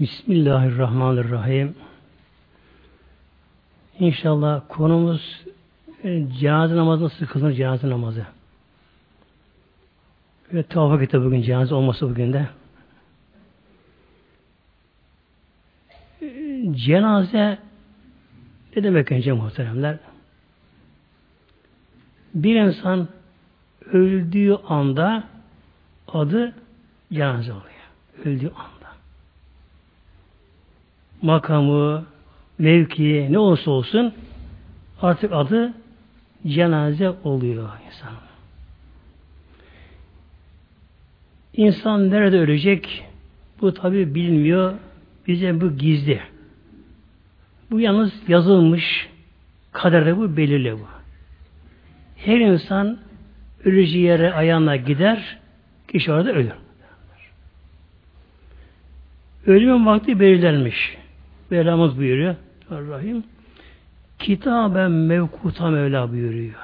Bismillahirrahmanirrahim. İnşallah konumuz e, cenaze namazı nasıl kılınır cenaze namazı. Ve tavaf etti bugün cenaze olması bugün de. E, cenaze ne demek önce muhteremler? Bir insan öldüğü anda adı cenaze oluyor. Öldüğü anda makamı, mevki ne olursa olsun artık adı cenaze oluyor insan. İnsan nerede ölecek? Bu tabi bilinmiyor. Bize bu gizli. Bu yalnız yazılmış. Kaderde bu belirli bu. Her insan öleceği yere ayağına gider, kişi orada ölür. Ölümün vakti belirlenmiş. Mevlamız buyuruyor. Rahim. Kitaben mevkuta Mevla buyuruyor.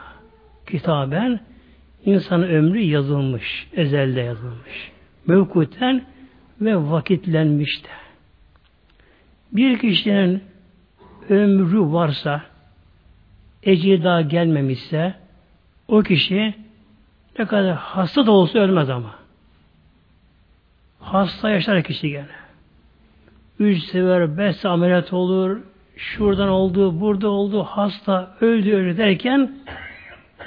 Kitaben insanın ömrü yazılmış. Ezelde yazılmış. Mevkuten ve vakitlenmiş de. Bir kişinin ömrü varsa eceli daha gelmemişse o kişi ne kadar hasta da olsa ölmez ama. Hasta yaşar kişi gene üç sever, beş ameliyat olur, şuradan oldu, burada oldu, hasta, öldü, öldü derken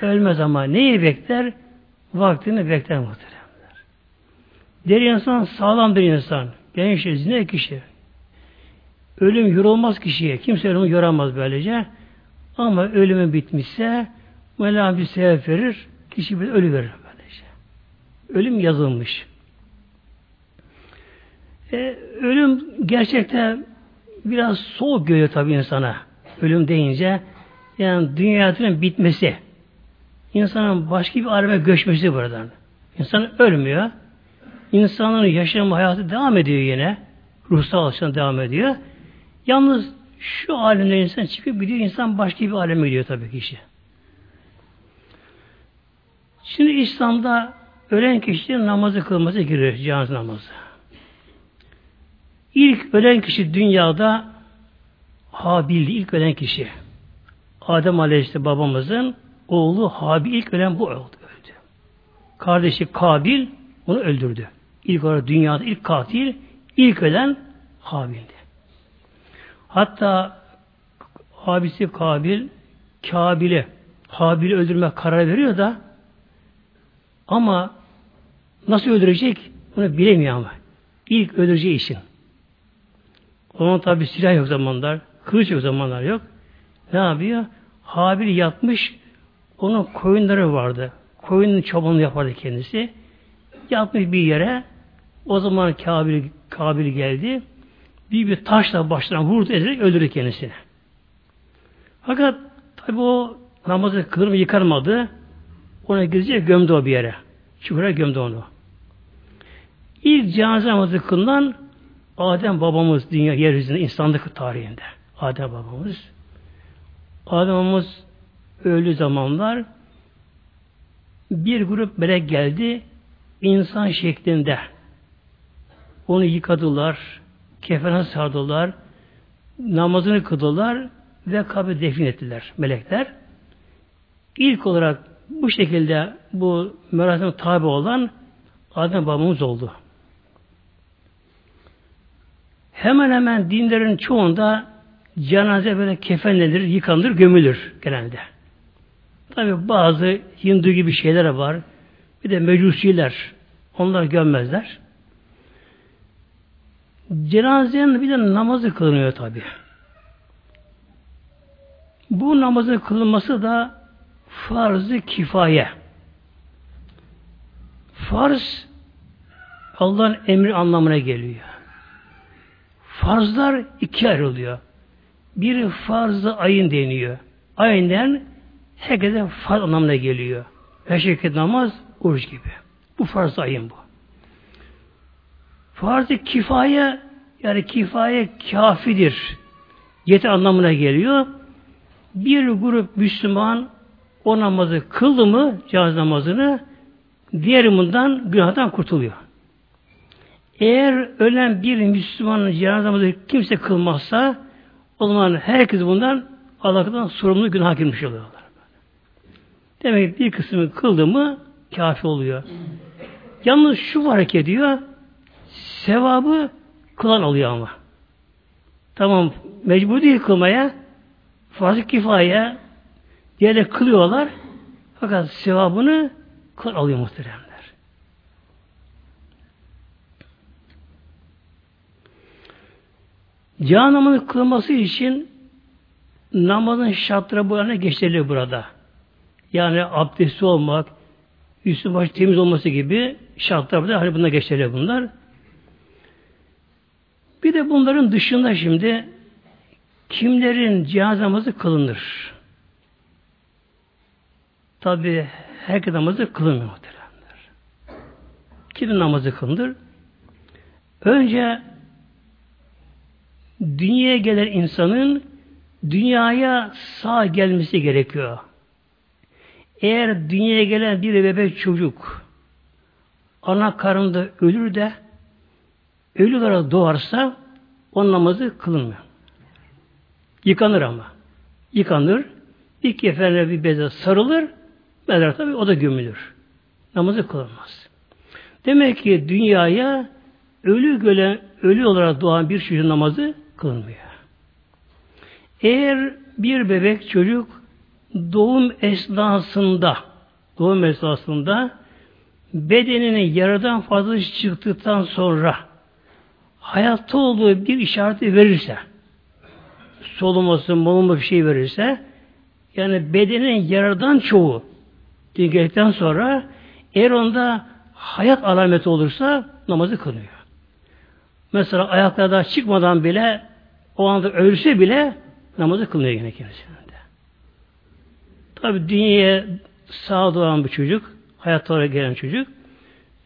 ölmez ama neyi bekler? Vaktini bekler muhteremler. Deri insan sağlam bir insan. Genç, zine kişi. Ölüm yorulmaz kişiye. Kimse ölümü yoramaz böylece. Ama ölümü bitmişse Mevlam bir sebep verir. Kişi bir ölü verir böylece. Ölüm yazılmış. E, ölüm gerçekten biraz soğuk geliyor tabii insana. Ölüm deyince yani dünyanın bitmesi. insanın başka bir aleme göçmesi buradan. İnsan ölmüyor. İnsanın yaşam hayatı devam ediyor yine. Ruhsal açıdan devam ediyor. Yalnız şu alemde insan çıkıp gidiyor, insan başka bir aleme gidiyor tabii kişi. Şimdi İslam'da ölen kişinin namazı kılması giriyor, cenaze namazı. İlk ölen kişi dünyada Habil'di ilk ölen kişi. Adem Aleyhisselam babamızın oğlu Habil ilk ölen bu oldu. Öldü. Kardeşi Kabil onu öldürdü. İlk olarak dünyada ilk katil ilk ölen Habil'di. Hatta abisi Kabil Kabil'e Habil'i öldürme karar veriyor da ama nasıl öldürecek bunu bilemiyor ama. İlk öldüreceği için. Onun tabi silah yok zamanlar. Kılıç yok zamanlar yok. Ne yapıyor? Habil yatmış. Onun koyunları vardı. Koyunun çobanını yapardı kendisi. Yatmış bir yere. O zaman Kabil, Kabil geldi. Bir bir taşla başına vurdu ederek öldürdü kendisini. Fakat tabi o namazı kılır mı yıkarmadı. Ona gizlice gömdü o bir yere. Çukura gömdü onu. İlk cenaze namazı kılınan Adem babamız dünya yeryüzünde insanlık tarihinde. Adem babamız. Adem babamız öldü zamanlar bir grup melek geldi insan şeklinde. Onu yıkadılar, kefene sardılar, namazını kıldılar ve kabri defin ettiler melekler. İlk olarak bu şekilde bu merasime tabi olan Adem babamız oldu. Hemen hemen dinlerin çoğunda cenaze böyle kefenlenir, yıkanır, gömülür genelde. Tabi bazı Hindu gibi şeyler var. Bir de mecusiler. Onlar gömmezler. Cenazenin bir de namazı kılınıyor tabi. Bu namazın kılınması da farz-ı kifaye. Farz Allah'ın emri anlamına geliyor. Farzlar iki ayrılıyor. Bir farz-ı ayın deniyor. Aynen herkese farz anlamına geliyor. Her şekilde namaz, oruç gibi. Bu farz ayın bu. Farz-ı kifaye yani kifaye kafidir. Yeter anlamına geliyor. Bir grup Müslüman o namazı kıldı mı, cihaz namazını, diğer bundan günahdan kurtuluyor. Eğer ölen bir Müslümanın cenazamızı kimse kılmazsa o zaman herkes bundan Allah'tan sorumlu günah girmiş oluyorlar. Demek ki bir kısmı kıldı mı kafi oluyor. Yalnız şu fark ediyor sevabı kılan oluyor ama. Tamam mecbur değil kılmaya farz-ı kifaya diğerler kılıyorlar fakat sevabını kılan alıyor muhteremler. Namazı kılması için namazın şartları bu geçerli burada. Yani abdesti olmak, üstü başı temiz olması gibi şartlar burada. Hani buna geçerli bunlar. Bir de bunların dışında şimdi kimlerin cihaz namazı kılınır? Tabi herkes namazı kılınmıyor muhteremler. Kimin namazı kılınır? Önce dünyaya gelen insanın dünyaya sağ gelmesi gerekiyor. Eğer dünyaya gelen bir bebek çocuk ana karnında ölür de ölü olarak doğarsa onun namazı kılınmıyor. Yıkanır ama. Yıkanır. Bir kefenle bir beze sarılır. Mezar tabi o da gömülür. Namazı kılınmaz. Demek ki dünyaya ölü gölen, ölü olarak doğan bir çocuğun namazı kılınmıyor. Eğer bir bebek çocuk doğum esnasında doğum esnasında bedeninin yaradan fazla çıktıktan sonra hayatta olduğu bir işareti verirse soluması, molunma bir şey verirse yani bedenin yaradan çoğu geldikten sonra eğer onda hayat alameti olursa namazı kılıyor. Mesela ayaklarda çıkmadan bile o anda ölse bile namazı kılmıyor yine kendisinde. Tabi dünyaya sağ doğan bir çocuk, hayatta olarak gelen çocuk,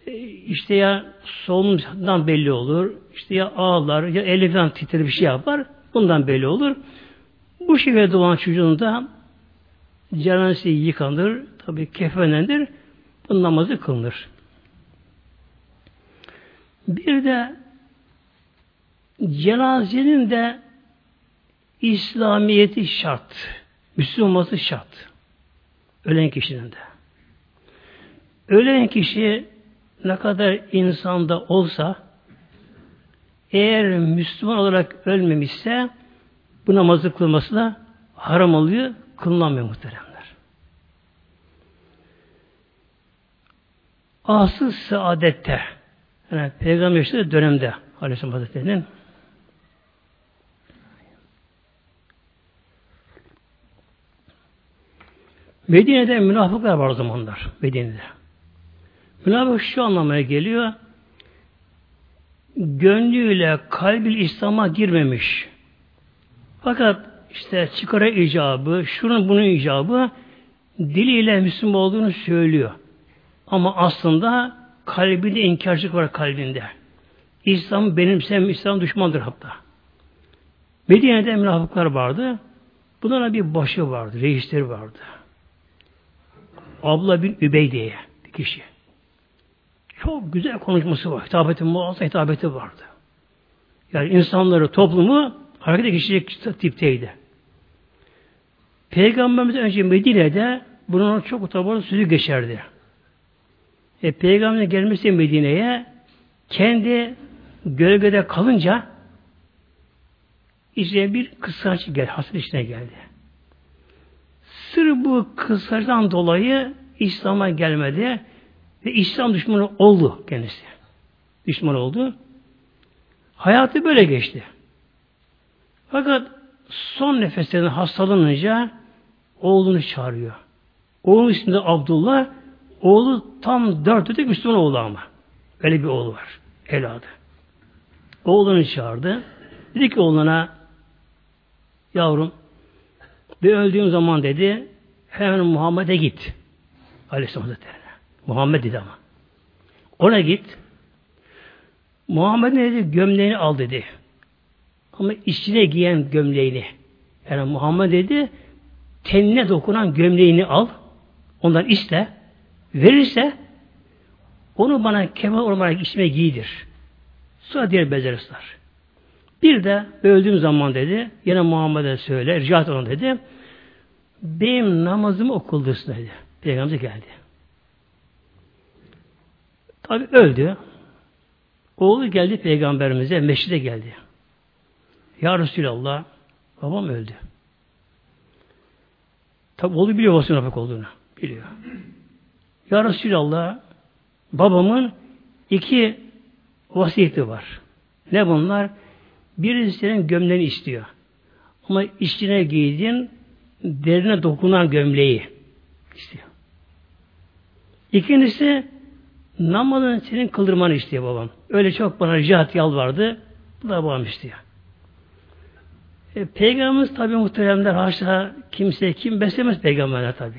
e, işte ya solunumdan belli olur, işte ya ağlar, ya elinden titrer bir şey yapar, bundan belli olur. Bu şekilde doğan çocuğun da cenazesi yıkanır, tabi kefenlendir, bu namazı kılınır. Bir de cenazenin de İslamiyeti şart. Müslümanması şart. Ölen kişinin de. Ölen kişi ne kadar insanda olsa eğer Müslüman olarak ölmemişse bu namazı kılması da haram oluyor, kılınamıyor muhteremler. Asıl saadette yani Peygamber dönemde Aleyhisselam Hazretleri'nin Medine'de münafıklar var zamanlar. Medine'de. Münafık şu anlamaya geliyor. Gönlüyle kalbi İslam'a girmemiş. Fakat işte çıkara icabı, şunun bunun icabı diliyle Müslüman olduğunu söylüyor. Ama aslında kalbinde inkarcılık var kalbinde. İslam benimsem İslam düşmandır hatta. Medine'de münafıklar vardı. Bunlara bir başı vardı, reisleri vardı. Abla bin Übeyde'ye bir kişi. Çok güzel konuşması var. Hitabeti, muazzam hitabeti vardı. Yani insanları, toplumu harekete geçecek tipteydi. Peygamberimiz önce Medine'de bunun çok utabalı sözü geçerdi. E, Peygamber'in gelmesi Medine'ye kendi gölgede kalınca işte bir kıskanç gel, hasret içine geldi. Sır bu kıssaçtan dolayı İslam'a gelmedi ve İslam düşmanı oldu kendisi. Düşman oldu. Hayatı böyle geçti. Fakat son nefeslerinde hastalanınca oğlunu çağırıyor. Oğlun ismi de Abdullah. Oğlu tam dört ötek Müslüman oğlu ama. Öyle bir oğlu var. Evladı. Oğlunu çağırdı. Dedi ki oğluna yavrum ve öldüğüm zaman dedi hemen Muhammed'e git. Aleyhisselam Hazretleri. Muhammed dedi ama. Ona git. Muhammed ne dedi? Gömleğini al dedi. Ama içine giyen gömleğini. Yani Muhammed dedi tenine dokunan gömleğini al. Ondan iste. Verirse onu bana kemal olarak içime giydir. Sonra diğer bezleri sar. Bir de öldüğüm zaman dedi, yine Muhammed'e söyle, rica et ona dedi, benim namazımı okuldursun dedi. Peygamber geldi. Tabi öldü. Oğlu geldi peygamberimize, meşride geldi. Ya Resulallah, babam öldü. Tabi oğlu biliyor babasının nafak olduğunu. Biliyor. Ya Resulallah, babamın iki vasiyeti var. Ne bunlar? Birisi senin gömleğini istiyor. Ama içine giydin derine dokunan gömleği istiyor. İkincisi namazın senin kıldırmanı istiyor babam. Öyle çok bana ricat yalvardı. Bu da babam istiyor. E, Peygamberimiz tabi muhteremler haşa kimse kim beslemez peygamberler tabi.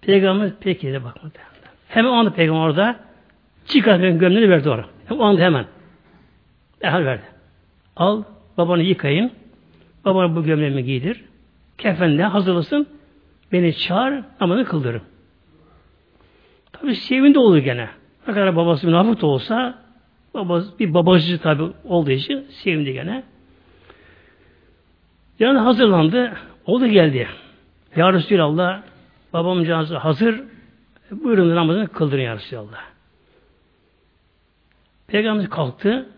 Peygamberimiz peki de bak muhteremler. Hemen o anda peygamber orada çıkartıyor gömleğini verdi oraya. O anda hemen. Derhal verdi. Al babanı yıkayın. Babana bu gömleğimi giydir. Kefenle hazırlasın. Beni çağır namazını kıldırın. Tabi sevindi olur gene. Ne kadar babası münafık da olsa babası, bir babacı tabi olduğu için sevindi gene. Yani hazırlandı. Oldu geldi. Ya Resulallah babam canlısı hazır. Buyurun namazını kıldırın ya Resulallah. Peygamberimiz kalktı.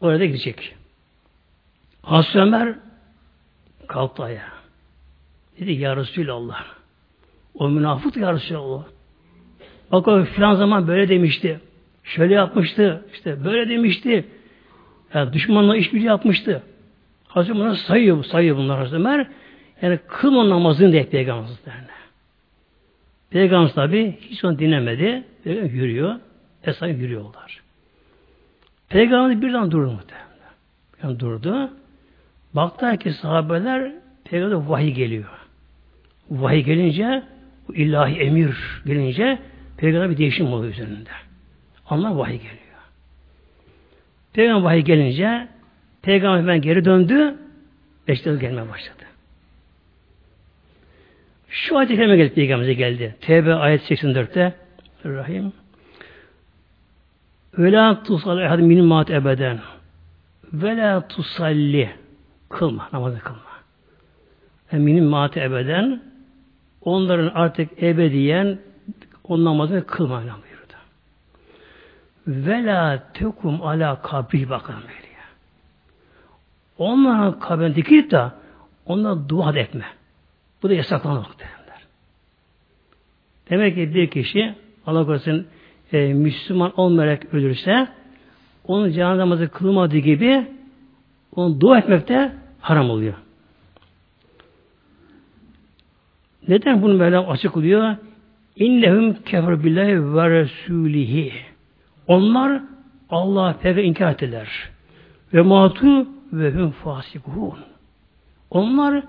Orada gidecek. Hazreti Ömer kalktı ayağa. Dedi ya Resulallah. O münafık ya Resulallah. Bak o filan zaman böyle demişti. Şöyle yapmıştı. işte böyle demişti. Yani düşmanla işbirliği yapmıştı. Hazreti Ömer sayıyor, sayıyor bunlar Hazreti Ömer. Yani kılma namazını diye Peygamberimiz Peygamber tabi hiç onu dinlemedi. Peygamber yürüyor. Esas yürüyorlar. Peygamber birden durdu muhtemelen. Yani durdu. Baktılar ki sahabeler Peygamber vahiy geliyor. Vahiy gelince bu ilahi emir gelince Peygamber bir değişim oluyor üzerinde. Allah vahiy geliyor. Peygamber vahiy gelince Peygamber hemen geri döndü. Beşiktaş'a gelmeye başladı. Şu ayet-i kerime geldi Peygamber'e geldi. Tevbe ayet 84'te Rahim ve la tusal ehad min mat ebeden ve la tusalli kılma, namazı kılma. Eminim mat ebeden onların artık ebediyen o namazını kılma buyurdu. Ve la tekum ala kabri bakın böyle. Onların kabrine dikilip de onlara dua etme. Bu da yasaklanmak derler. Demek ki bir kişi Allah korusun e, Müslüman olmayarak ölürse onun cenaze namazı kılmadığı gibi onu dua etmek de haram oluyor. Neden bunu böyle açıklıyor? İnnehum kefer billahi ve resulihi. Onlar Allah peygamber inkar ettiler. Ve matu ve hum fasikun. Onlar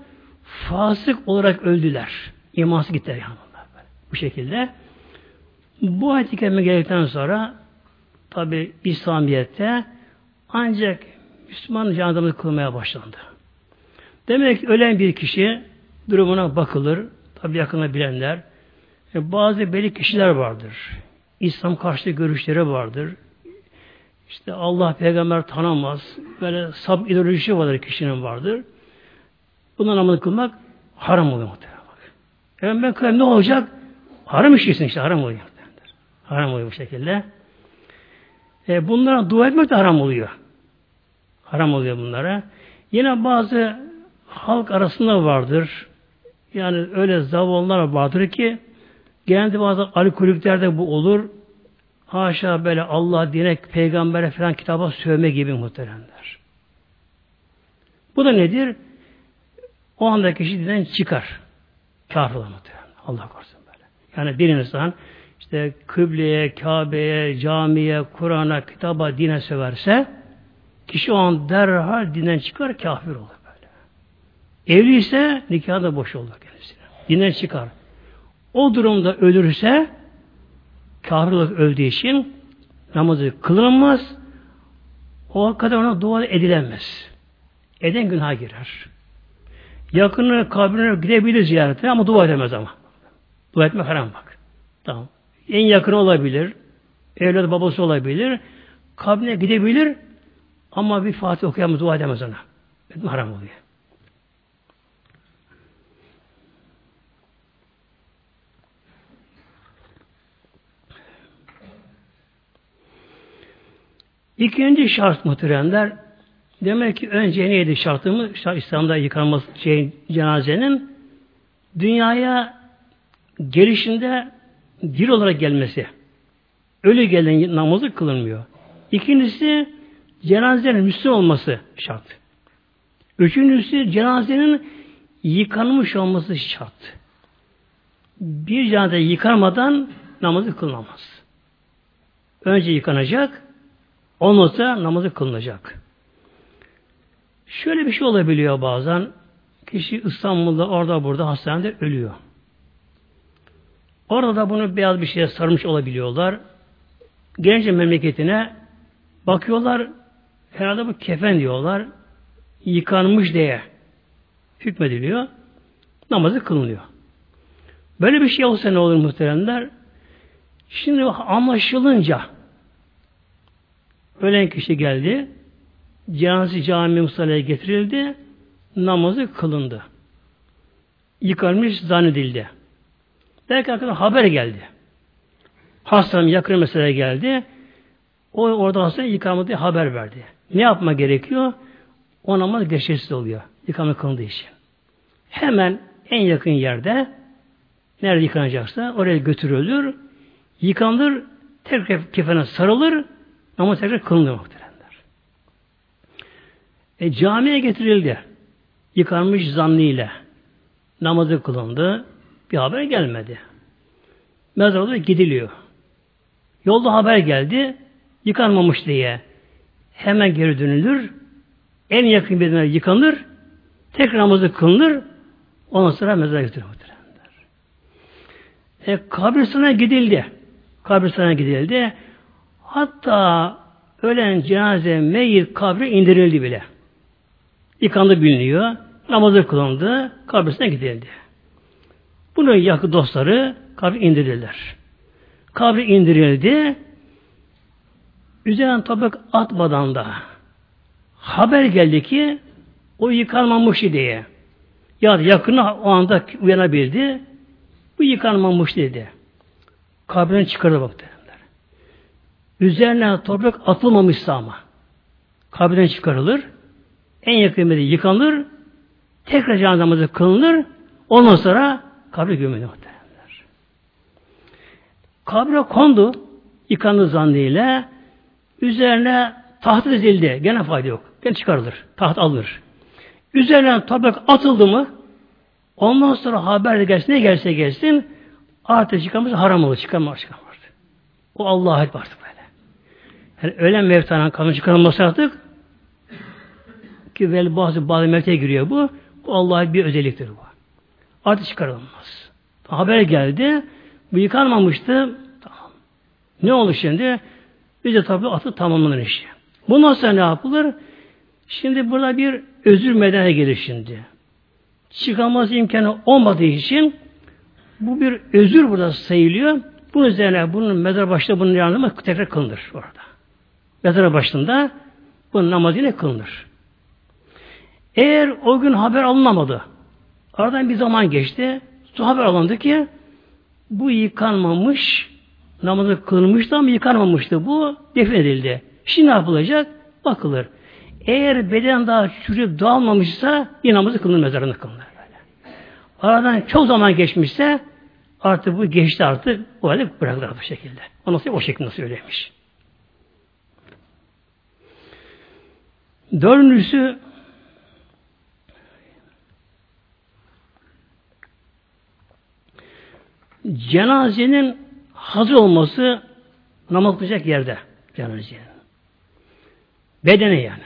fasık olarak öldüler. İmansız gittiler yani. Bu şekilde. Bu ayet-i kerime geldikten sonra tabi İslamiyet'te ancak Müslüman canımızı kılmaya başlandı. Demek ki ölen bir kişi durumuna bakılır. Tabi yakını bilenler. E, bazı belli kişiler vardır. İslam karşı görüşleri vardır. İşte Allah peygamber tanımaz. Böyle sab ideolojisi vardır kişinin vardır. Buna namaz kılmak haram oluyor muhtemelen. Yani ben kılayım ne olacak? Haram işisin işte haram oluyor. Haram oluyor bu şekilde. E, bunlara dua etmek de haram oluyor. Haram oluyor bunlara. Yine bazı halk arasında vardır. Yani öyle zavallılar vardır ki genelde bazı alkolikler bu olur. Haşa böyle Allah, dine, peygambere falan kitaba sövme gibi muhteremler. Bu da nedir? O anda kişi dinden çıkar. Kafir muhterem. Allah korusun böyle. Yani bir insan işte kıbleye, Kabe'ye, camiye, Kur'an'a, kitaba, dine söverse kişi o an derhal dinden çıkar, kafir olur böyle. Evli ise nikahı da boş olur. Dinden çıkar. O durumda ölürse kafirlik öldüğü için namazı kılınmaz. O kadar ona dua edilemez. Eden günah girer. Yakını kabrine gidebilir ziyarete ama dua edemez ama. Dua etmek haram bak. Tamam en yakın olabilir, evlat babası olabilir kabrine gidebilir ama bir Fatih okuyamaz, dua edemez ona. Haram oluyor. İkinci şart muhteremler demek ki önce neydi şartımız? İslam'da yıkanması şey, cenazenin dünyaya gelişinde dil olarak gelmesi. Ölü gelen namazı kılınmıyor. İkincisi cenazenin Müslüman olması şart. Üçüncüsü cenazenin yıkanmış olması şart. Bir cenaze yıkanmadan namazı kılınamaz. Önce yıkanacak, sonra namazı kılınacak. Şöyle bir şey olabiliyor bazen. Kişi İstanbul'da orada burada hastanede ölüyor. Orada da bunu beyaz bir şeye sarmış olabiliyorlar. Gelince memleketine bakıyorlar herhalde bu kefen diyorlar. Yıkanmış diye hükmediliyor. Namazı kılınıyor. Böyle bir şey olsa ne olur muhteremler? Şimdi anlaşılınca ölen kişi geldi. Cenaze cami musallaya getirildi. Namazı kılındı. Yıkanmış zannedildi. Belki arkadan haber geldi. Hastanın yakın mesele geldi. O orada yıkamadı diye haber verdi. Ne yapma gerekiyor? O namaz geçersiz oluyor. Yıkama kılındığı için. Hemen en yakın yerde nerede yıkanacaksa oraya götürülür. Yıkanır, tekrar kefene sarılır, namaz tekrar kılınır muhteremler. E, camiye getirildi. Yıkanmış zannıyla. Namazı kılındı. Bir haber gelmedi. Mezarda gidiliyor. Yolda haber geldi. Yıkanmamış diye. Hemen geri dönülür. En yakın bir yıkanır. Tekrar namazı kılınır. Ondan sonra mezara götürülür. E, kabristana gidildi. Kabristana gidildi. Hatta ölen cenaze meyyit kabre indirildi bile. Yıkandı biliniyor. Namazı kılındı. Kabristana gidildi. Bunun yakın dostları kabri indirirler. Kabri indirildi. Üzerine tabak atmadan da haber geldi ki o yıkanmamış diye. Ya yakını o anda uyanabildi. Bu yıkanmamış dedi. Kabrini çıkardı bak derler. Üzerine toprak atılmamışsa ama kabrinden çıkarılır. En yakın bir yıkanır. Tekrar cenaze kılınır. Ondan sonra kabri gömülür muhtemelenler. Kabre kondu yıkandı zannıyla üzerine taht dizildi. Gene fayda yok. Gene çıkarılır. Taht alınır. Üzerine toprak atıldı mı ondan sonra haber de gelsin ne gelse gelsin artık çıkamaz haram olur. Çıkamaz çıkamaz. O Allah'a ait artık. Yani ölen mevtanın kanı çıkarılması artık ki vel bazı bazı mevteye giriyor bu. Bu Allah'a bir özelliktir bu. Artık çıkarılmaz. Haber geldi. Bu yıkanmamıştı. Tamam. Ne oldu şimdi? Bize tabi atı tamamlanır işi. Bundan sonra ne yapılır? Şimdi burada bir özür medene gelir şimdi. Çıkamaz imkanı olmadığı için bu bir özür burada sayılıyor. Bunun üzerine bunun mezar başında bunun yanında tekrar kılınır orada. Mezar başında bunun namazı yine kılınır. Eğer o gün haber alınamadı, aradan bir zaman geçti, sonra haber alındı ki bu yıkanmamış, namazı kılınmıştı ama yıkanmamıştı. Bu defnedildi. Şimdi ne yapılacak? Bakılır. Eğer beden daha çürüyüp dağılmamışsa yine namazı kılınır mezarında kılınır. Böyle. Aradan çok zaman geçmişse artık bu geçti artık o halde bırakılır bu şekilde. O nasıl o şekilde söylemiş. Dördüncüsü cenazenin hazır olması namaz yerde cenazenin. Bedeni yani.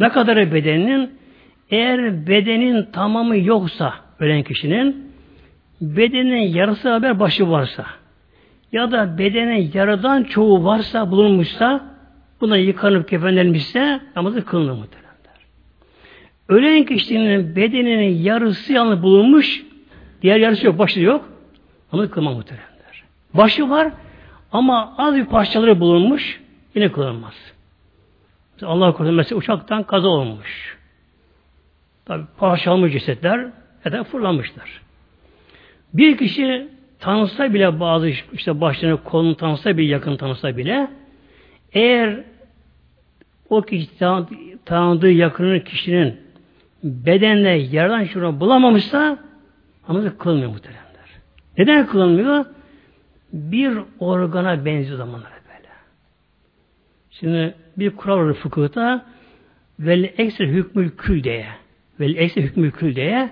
Ne kadar bedeninin eğer bedenin tamamı yoksa ölen kişinin bedenin yarısı haber başı varsa ya da bedenin yarıdan çoğu varsa bulunmuşsa buna yıkanıp kefenlenmişse namazı kılınır muhtemelen. Ölen kişinin bedeninin yarısı yanı bulunmuş diğer yarısı yok, başı yok namazı kılma muhteremler. Başı var ama az bir parçaları bulunmuş yine kılınmaz. Allah korusun mesela uçaktan kaza olmuş. Tabi parçalanmış cesetler ya da fırlamışlar. Bir kişi tanısa bile bazı işte başlarını kolunu tanısa bile yakın tanısa bile eğer o kişi tanıdığı yakının kişinin bedenle yaradan şunu bulamamışsa namazı kılmıyor muhteremler. Neden kılınmıyor? Bir organa benziyor zamanlara böyle. Şimdi bir kural var fıkıhta vel ekstra hükmül kül diye vel ekstra hükmül kül diye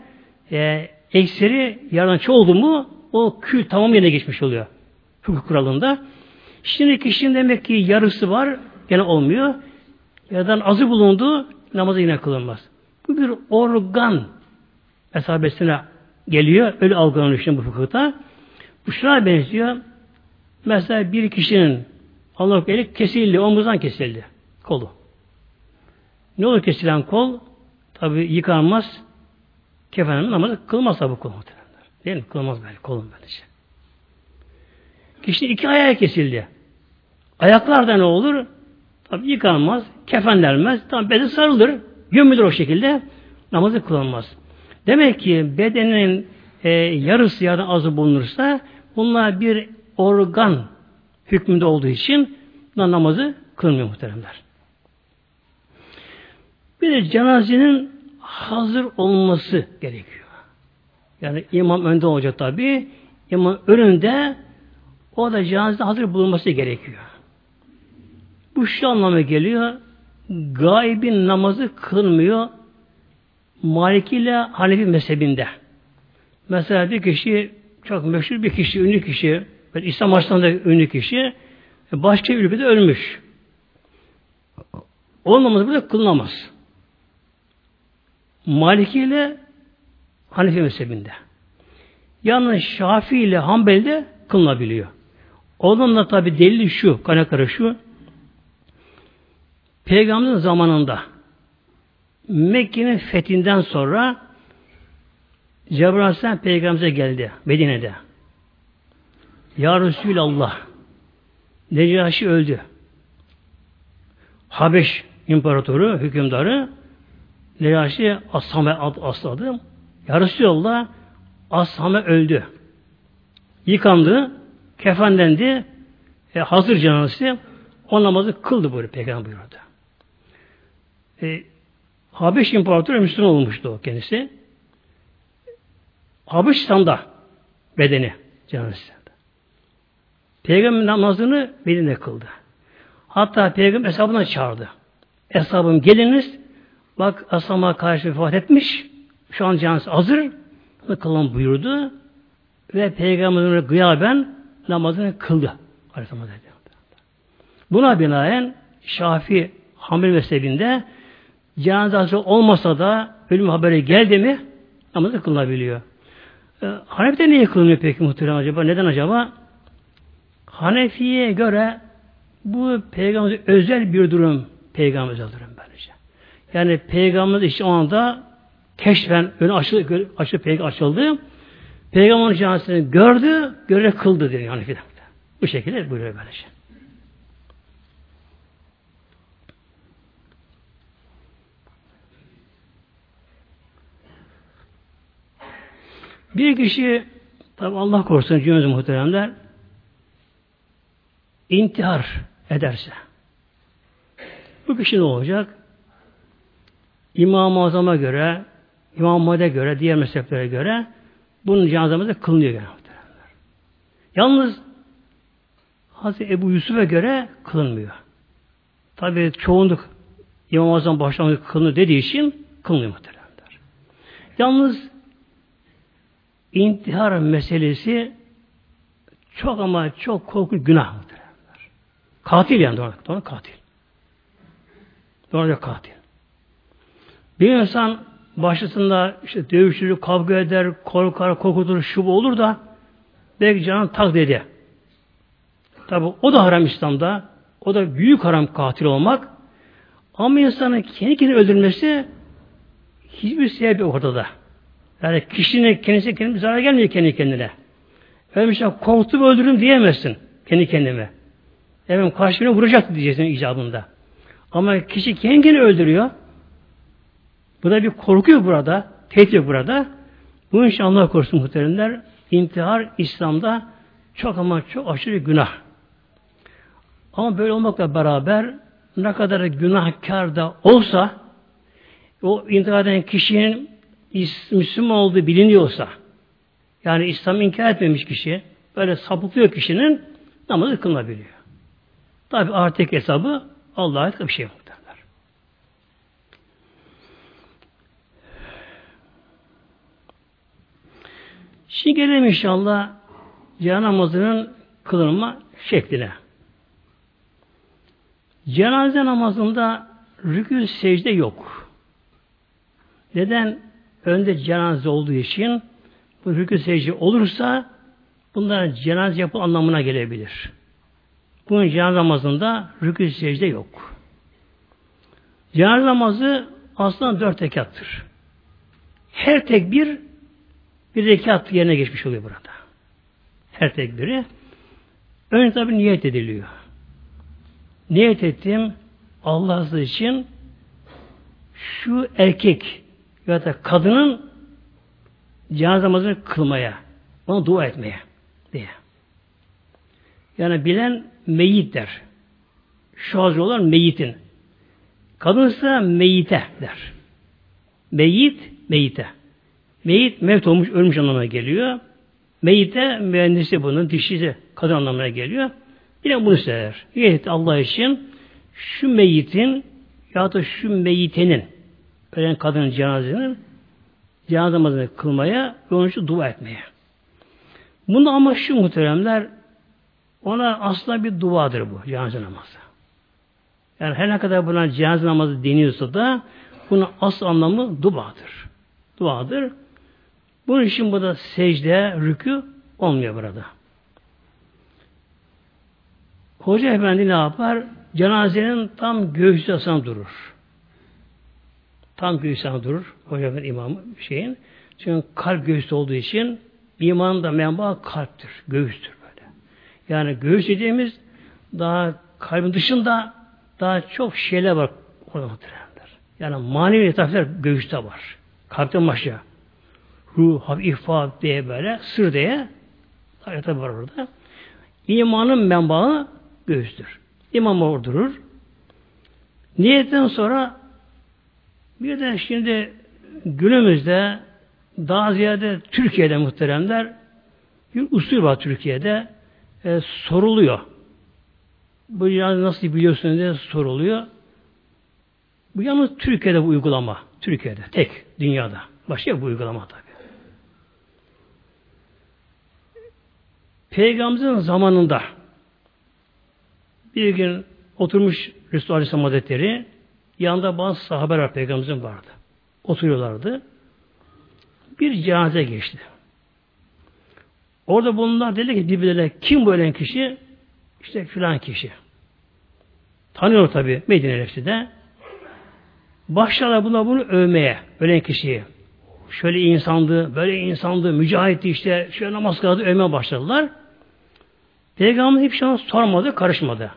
e, ekseri yaradan oldu mu o kül tamam yerine geçmiş oluyor. Fıkıh kuralında. Şimdi kişinin demek ki yarısı var gene olmuyor. Yaradan azı bulundu namazı yine kılınmaz. Bu bir organ mesabesine geliyor. Öyle algılanıyor şimdi bu fıkıhta. Bu şuna benziyor. Mesela bir kişinin Allah eli kesildi, omuzdan kesildi. Kolu. Ne olur kesilen kol? Tabi yıkanmaz. Kefenin namazı kılmaz tabi kol muhtemelen. Değil mi? Kılmaz böyle kolun böylece. Kişinin iki ayağı kesildi. Ayaklarda ne olur? Tabi yıkanmaz, kefenlenmez. Tam bezi sarılır, gömülür o şekilde. Namazı kılınmaz. Demek ki bedenin e, yarısı ya da azı bulunursa bunlar bir organ hükmünde olduğu için namazı kılmıyor muhteremler. Bir de cenazenin hazır olması gerekiyor. Yani imam önde olacak tabi. İmam önünde o da cenazede hazır bulunması gerekiyor. Bu şu anlama geliyor. Gaibin namazı kılmıyor Maliki ile Hanefi mezhebinde. Mesela bir kişi çok meşhur bir kişi, ünlü kişi, İslam açısından ünlü kişi başka bir ülkede ölmüş. Onun namazı burada kılınamaz. Maliki ile Hanefi mezhebinde. Yalnız Şafii ile Hanbeli'de kılınabiliyor. Onun da tabi delili şu, kaynakları şu. Peygamberin zamanında Mekke'nin fethinden sonra Cebrail Aleyhisselam Peygamber'e geldi Medine'de. Ya Resulallah Necaşi öldü. Habeş imparatoru, hükümdarı Necaşi Ashame ad asladı. Ya Resulallah Ashame öldü. Yıkandı, kefenlendi, e, hazır cenazesi o namazı kıldı böyle peygamber buyurdu. E, Habeş İmparatoru Müslüman olmuştu kendisi. Habeşistan'da bedeni cenazesi. Peygamber namazını Medine kıldı. Hatta Peygamber hesabına çağırdı. Hesabım geliniz bak Asam'a karşı vefat etmiş şu an canısı hazır kılan buyurdu ve Peygamber'in gıyaben namazını kıldı. Buna binaen Şafi Hamil mezhebinde cenazesi olmasa da ölüm haberi geldi mi namazı kılınabiliyor. E, Hanefi'de niye kılınıyor peki muhtemelen acaba? Neden acaba? Hanefi'ye göre bu peygamber özel bir durum peygamber özel durum bence. Yani peygamber işte o anda keşfen önü açıldı, açıldı, peygamber açıldı. Peygamberin cenazesini gördü, göre kıldı diyor Hanefi'de. Bu şekilde buyuruyor böylece. Bir kişi tabi Allah korusun cümlemiz muhteremler intihar ederse bu kişi ne olacak? İmam-ı Azam'a göre İmam Muhammed'e göre, diğer mezheplere göre bunun cenazemizde kılınıyor gene. Yalnız Hazreti Ebu Yusuf'a göre kılınmıyor. Tabi çoğunluk İmam-ı Azam başlangıç kılınıyor dediği için kılınıyor muhteremler. Yalnız intihar meselesi çok ama çok korkunç günah Katil yani doğru, doğru katil. Doğru katil. Bir insan başlasında işte dövüşür, kavga eder, korkar, korkutur, şu olur da belki canın tak dedi. Tabi o da haram İslam'da. O da büyük haram katil olmak. Ama insanın kendi kendini öldürmesi hiçbir sebebi ortada. Yani kişinin kendisi kendine zarar gelmiyor kendi kendine. Bir şey korktum öldürürüm diyemezsin kendi kendime. Efendim karşımına vuracak diyeceksin icabında. Ama kişi kendini öldürüyor. Bu da bir korku yok burada. Tehdit yok burada. Bu için Allah korusun muhteremler. İntihar İslam'da çok ama çok aşırı günah. Ama böyle olmakla beraber ne kadar günahkar da olsa o intihar eden kişinin Müslüman olduğu biliniyorsa yani İslam inkar etmemiş kişi böyle sapıklıyor kişinin namazı kılınabiliyor. Tabi artık hesabı Allah'a bir şey muhtemelen. Şimdi gelelim inşallah cenaze namazının kılınma şekline. Cenaze namazında rükû secde yok. Neden? Önde cenaze olduğu için bu rükû secde olursa bunlar cenaze yapı anlamına gelebilir. Bunun cenaze namazında rükû secde yok. Cenaze namazı aslında dört rekattır. Her tekbir bir rekat yerine geçmiş oluyor burada. Her tekbiri. Önce tabi niyet ediliyor. Niyet ettim Allah için şu erkek ya da kadının cenaze namazını kılmaya, ona dua etmeye diye. Yani bilen meyit der. Şu olan meyitin. Kadınsa meyite der. Meyit, meyite. Meyit, mevt olmuş, ölmüş anlamına geliyor. Meyite, mühendisi bunun, dişisi kadın anlamına geliyor. Yine bunu söyler. Niyet Allah için şu meyitin ya da şu meyitenin ölen kadının cenazesinin cenaze namazını kılmaya ve onun için dua etmeye. Bunu ama şu muhteremler ona aslında bir duadır bu cenaze namazı. Yani her ne kadar buna cenaze namazı deniyorsa da bunun asıl anlamı duadır. Duadır. Bunun için burada secde, rükü olmuyor burada. Hoca efendi ne yapar? Cenazenin tam göğsü asana durur. Tam göğsü asana durur. Hoca imamı şeyin. Çünkü kalp göğsü olduğu için imanın da menba kalptir. Göğüstür böyle. Yani göğüs dediğimiz daha kalbin dışında daha çok şeyler var orada muhtemelenler. Yani manevi letafeler göğüste var. Kalpten başlıyor. Ruh, ihfa diye böyle, sır diye ayetler var orada. İmanın menbaı göğüstür. İmam orada durur. Niyetten sonra bir de şimdi günümüzde daha ziyade Türkiye'de muhteremler bir usul var Türkiye'de e, soruluyor. Bu yani nasıl biliyorsunuz diye soruluyor. Bu yalnız Türkiye'de bu uygulama. Türkiye'de. Tek dünyada. Başka bu uygulama tabi. Peygamberimizin zamanında bir gün oturmuş Resulullah Aleyhisselam Hazretleri yanında bazı sahabeler Peygamberimizin vardı. Oturuyorlardı. Bir cenaze geçti. Orada bunlar dedi ki birbirlerine kim bu ölen kişi? İşte filan kişi. Tanıyor tabi Medine hepsi de. Başlarlar buna bunu övmeye, ölen kişiyi. Şöyle insandı, böyle insandı, mücahitti işte, şöyle namaz kıldı, övmeye başladılar. Peygamber hiçbir şey sormadı, karışmadı.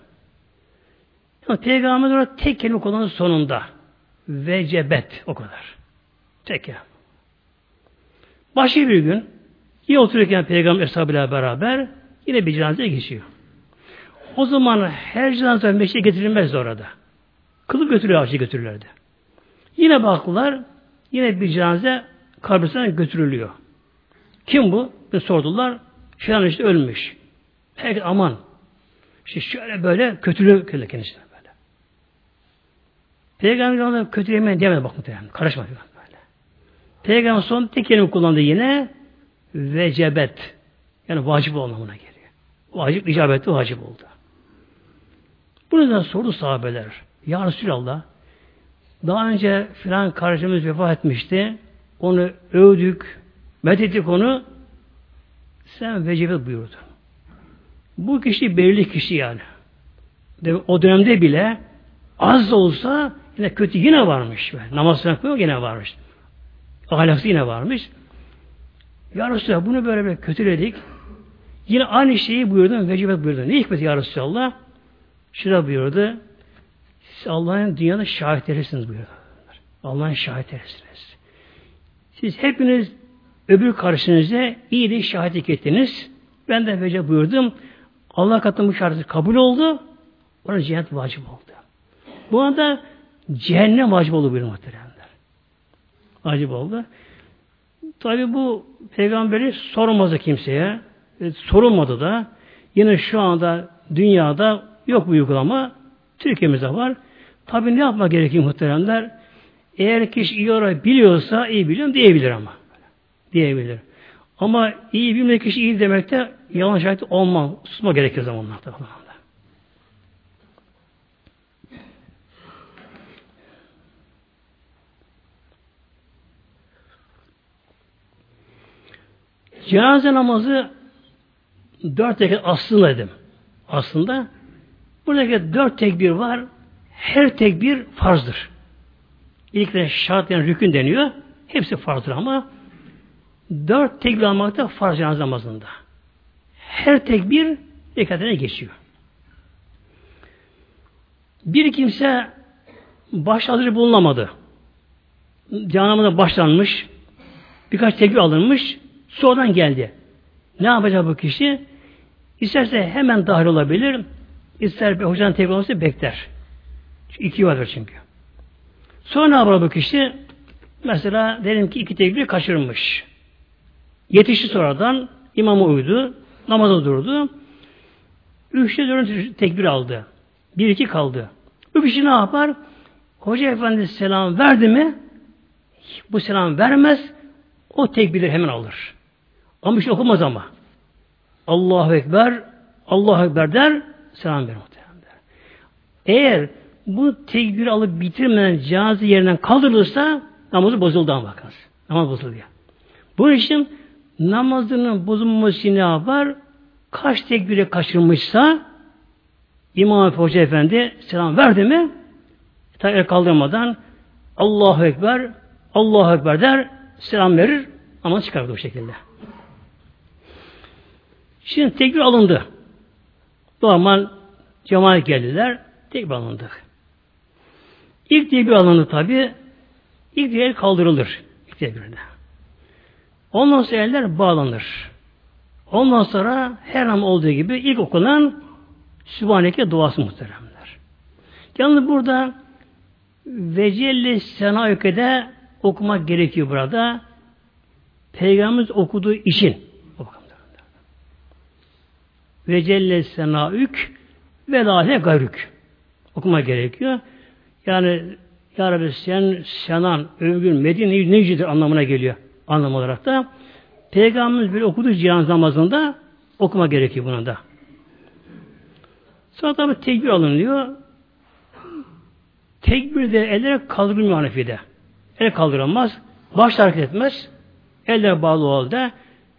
Yani Peygamber orada tek kelime kullandı sonunda. Vecebet, o kadar. Tek kelime. Başka bir gün, yine otururken Peygamber eshabıyla beraber yine bir cenaze geçiyor. O zaman her cenaze meşe getirilmezdi orada. Kılıp götürüyor, ağacı götürürlerdi. Yine baktılar, yine bir cenaze kabristana götürülüyor. Kim bu? Ve sordular. Şu işte ölmüş. Herkes aman. İşte şöyle böyle kötülüğü kendisine böyle. Peygamber ona kötülemeyin diyemedi bak muhtemelen. Karışma böyle. Peygamber son tek kelime kullandı yine vecebet. Yani vacip anlamına geliyor. Vacip, icabetli vacip oldu. Bu yüzden sordu sahabeler. Ya Resulallah daha önce filan kardeşimiz vefat etmişti. Onu övdük, methettik onu. Sen vecibet buyurdun. Bu kişi belirli kişi yani. O dönemde bile az da olsa yine kötü yine varmış. Namaz kılıyor yine varmış. Ahlaksı yine varmış. Ya Resulallah bunu böyle böyle kötüledik. Yine aynı şeyi buyurdun, vecibet buyurdun. Ne hikmeti ya Resulallah? Şurada buyurdu. Siz Allah'ın dünyada şahitlerisiniz buyuruyor. Allah'ın şahitlerisiniz. Siz hepiniz öbür karşınıza iyi de şahitlik ettiniz. Ben de böylece buyurdum. Allah katında bu şartı kabul oldu. Ona cennet vacip oldu. Bu anda cehennem vacip oldu buyuruyor muhteremler. Vacip oldu. Tabi bu peygamberi sormadı kimseye. E, sorulmadı da. Yine şu anda dünyada yok bu uygulama. Türkiye'mizde var. Tabi ne yapmak gerekiyor muhteremler? Eğer kişi iyi olarak biliyorsa iyi biliyorum diyebilir ama. Diyebilir. Ama iyi bilmeyen kişi iyi demekte yalan şahit olmam. Susma gerekiyor zamanlarda. Cenaze namazı dört rekat aslında dedim. Aslında buradaki dört tekbir var. Her tekbir farzdır. İlk şart yani rükün deniyor. Hepsi farzdır ama dört tekbir almak da farz cenaze namazında. Her tekbir rekatine geçiyor. Bir kimse baş hazır bulunamadı. Canamına başlanmış, birkaç tekbir alınmış, sonradan geldi. Ne yapacak bu kişi? İsterse hemen dahil olabilir, ister bir hocanın tekbir olması bekler. İki vardır çünkü. Sonra ne yapar bu kişi? Mesela dedim ki iki tekbiri kaçırmış. Yetişti sonradan, imama uydu, namaza durdu. Üçte dördüncü tekbir aldı. Bir iki kaldı. Bu kişi ne yapar? Hoca efendi selam verdi mi? Bu selam vermez. O tekbirleri hemen alır. Ama bir şey okumaz ama. Allahu Ekber, Allahu Ekber der, selam verir muhtemelen der. Eğer bu tekbir alıp bitirmeden cenaze yerinden kaldırılırsa namazı bozuldu ama bakınız. Namaz bozuldu ya. Bunun için namazının bozulması ne yapar? Kaç tekbire kaçırmışsa İmam Hoca Efendi selam verdi mi tabi kaldırmadan Allahu Ekber Allahu Ekber der selam verir ama çıkardı bu şekilde. Şimdi tekbir alındı. Normal cemaat geldiler. Tekbir alındı. İlk tekbir alındı tabi. İlk diğer kaldırılır. İlk tekbirde. Ondan sonra eller bağlanır. Ondan sonra her an olduğu gibi ilk okunan Sübhaneke duası muhteremler. Yalnız burada Vecelle Sena Öke'de okumak gerekiyor burada. Peygamberimiz okuduğu için. Ve Celle Senaük ve lahe gayrük. Okuma gerekiyor. Yani Ya Rabbi sen senan, övgün, Medine necidir anlamına geliyor. Anlam olarak da. Peygamberimiz bir okuduğu cihan namazında okuma gerekiyor buna da. Sonra tabi tekbir alınıyor. Tekbir de ellere kaldırılmıyor Hanefi'de. El kaldıramaz. Baş hareket etmez. Eller bağlı o halde.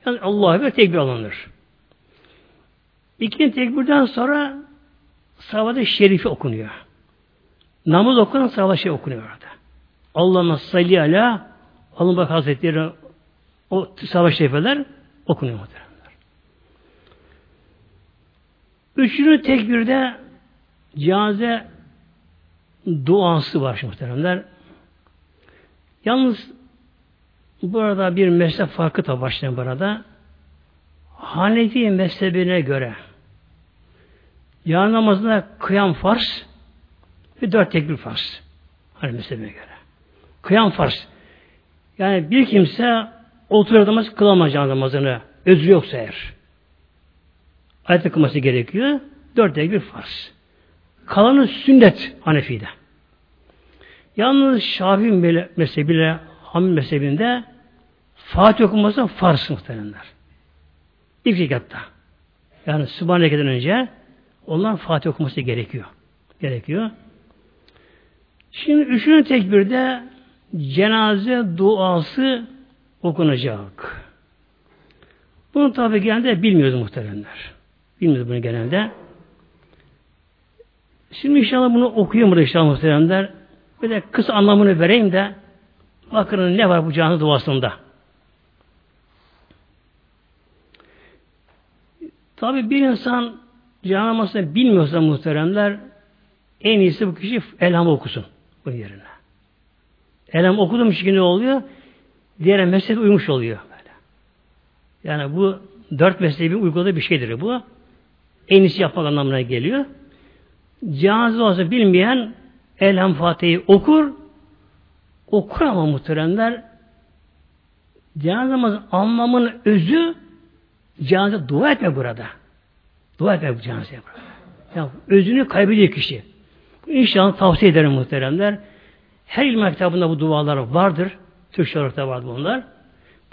Yani Allah'a bir tekbir alınır. İkinci tekbirden sonra salavat-ı şerifi okunuyor. Namaz okunan salavat-ı şerifi okunuyor orada. Allah'ın salli ala Allah bak Hazretleri o salavat-ı şerifeler okunuyor muhtemelen. Üçüncü tekbirde cenaze duası var muhteremler. Yalnız burada bir mezhep farkı da başlıyor burada. Hanefi mezhebine göre Yağ namazında kıyam farz ve dört tekbir farz. Hani mezhebine göre. Kıyam farz. Yani bir kimse oturuyor namaz kılamaz namazını. Özrü yoksa eğer. Ayet kılması gerekiyor. Dört tekbir farz. Kalanı sünnet Hanefi'de. Yalnız Şafii mezhebiyle Hamid mezhebinde Fatih okunması farz muhtemelenler. İlk rekatta. Yani Sübhaneke'den önce onlar Fatih okuması gerekiyor. Gerekiyor. Şimdi üçüncü tekbirde cenaze duası okunacak. Bunu tabi genelde bilmiyoruz muhteremler. Bilmiyoruz bunu genelde. Şimdi inşallah bunu okuyayım burada inşallah muhteremler. De kısa anlamını vereyim de bakın ne var bu canlı duasında. Tabi bir insan Cehennem bilmiyorsa muhteremler En iyisi bu kişi elham okusun bu yerine. Elham okudum çünkü ne oluyor? Diğer mesleğe uymuş oluyor. Böyle. Yani bu dört mesleği bir uyguladığı bir şeydir bu. En iyisi yapmak anlamına geliyor. Cenaze olsa bilmeyen Elham Fatih'i okur, okur ama muhteremler cenaze namazı anlamının özü cenaze dua etme burada. Dua etme bu cenazeye burada. Yani özünü kaybediyor kişi. İnşallah tavsiye ederim muhteremler. Her ilmi kitabında bu dualar vardır. Türkçe olarak da vardır bunlar.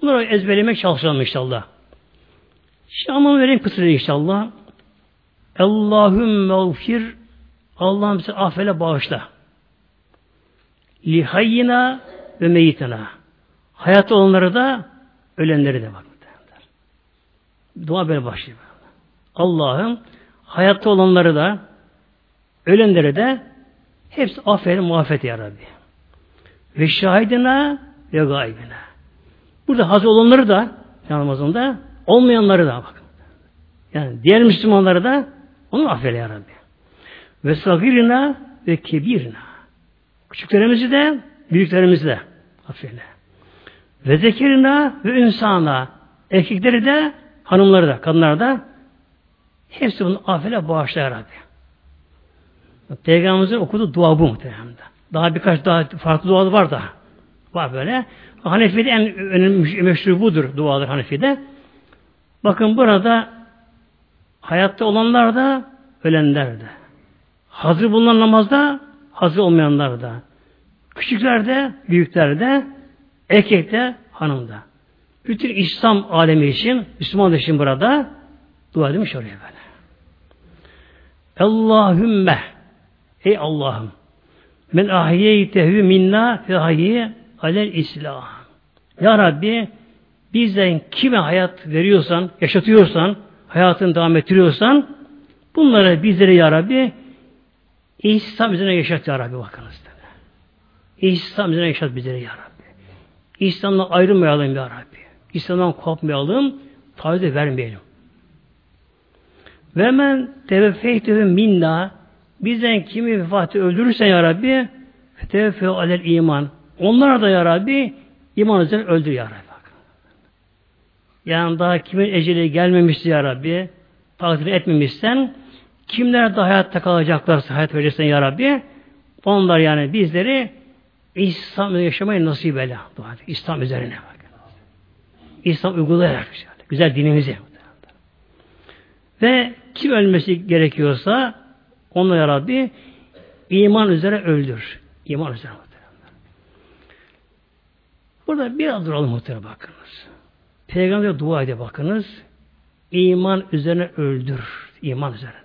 Bunları ezberlemek çalışalım inşallah. Şimdi ama vereyim kısaca inşallah. Allahümme ufir Allah'ım bize affele bağışla. Lihayyina ve meyitena. Hayatta olanları da ölenleri de bak. Dua böyle başlıyor. Allah'ım hayatta olanları da ölenleri de hepsi aferin muhaffet ya Rabbi. Ve şahidine ve gaybine. Burada hazır olanları da namazında olmayanları da bak. Yani diğer Müslümanları da onu affeyle ya Rabbi. Ve sagirina ve kebirina. Küçüklerimizi de büyüklerimizi de affeyle. Ve zekirina ve insana. Erkekleri de hanımları da kadınları da hepsi bunu affeyle bağışla ya Rabbi. Peygamberimizin okuduğu dua bu muhtemelen. Daha birkaç daha farklı dualar var da. Var böyle. Hanefi'de en önemli meşhur budur dualar Hanefi'de. Bakın burada hayatta olanlar da ölenler de. Hazır bulunan namazda hazır olmayanlar da. Küçükler de, büyükler de, erkek de, hanım da. Bütün İslam alemi için, Müslüman için burada dua demiş oraya böyle. Allahümme Ey Allah'ım men ahiyeytehu minna fe hayye alel İslam. Ya Rabbi bizden kime hayat veriyorsan, yaşatıyorsan, hayatını devam ettiriyorsan bunları bizlere Ya Rabbi İslam üzerine yaşat Ya Rabbi bakınız. İslam üzerine yaşat bizlere Ya Rabbi. İslam'dan ayrılmayalım Ya Rabbi. İslam'dan kopmayalım, taviz vermeyelim. Ve men teveffeytühü minna bizden kimi vefatı öldürürsen Ya Rabbi teveffehu alel iman. Onlar da Ya Rabbi iman üzerine öldür Ya Rabbi. Yani daha kimin eceli gelmemişti Ya Rabbi takdir etmemişsen kimler de hayatta kalacaklarsa hayat verirsen Ya Rabbi onlar yani bizleri İslam yaşamayı nasip eyle. İslam üzerine bak. İslam uygulayarak güzel dinimizi. Ve kim ölmesi gerekiyorsa onu ya Rabbi iman üzere öldür. İman üzere Burada biraz duralım muhtemelen bakınız. Peygamber dua ede bakınız. İman üzerine öldür. İman üzerine.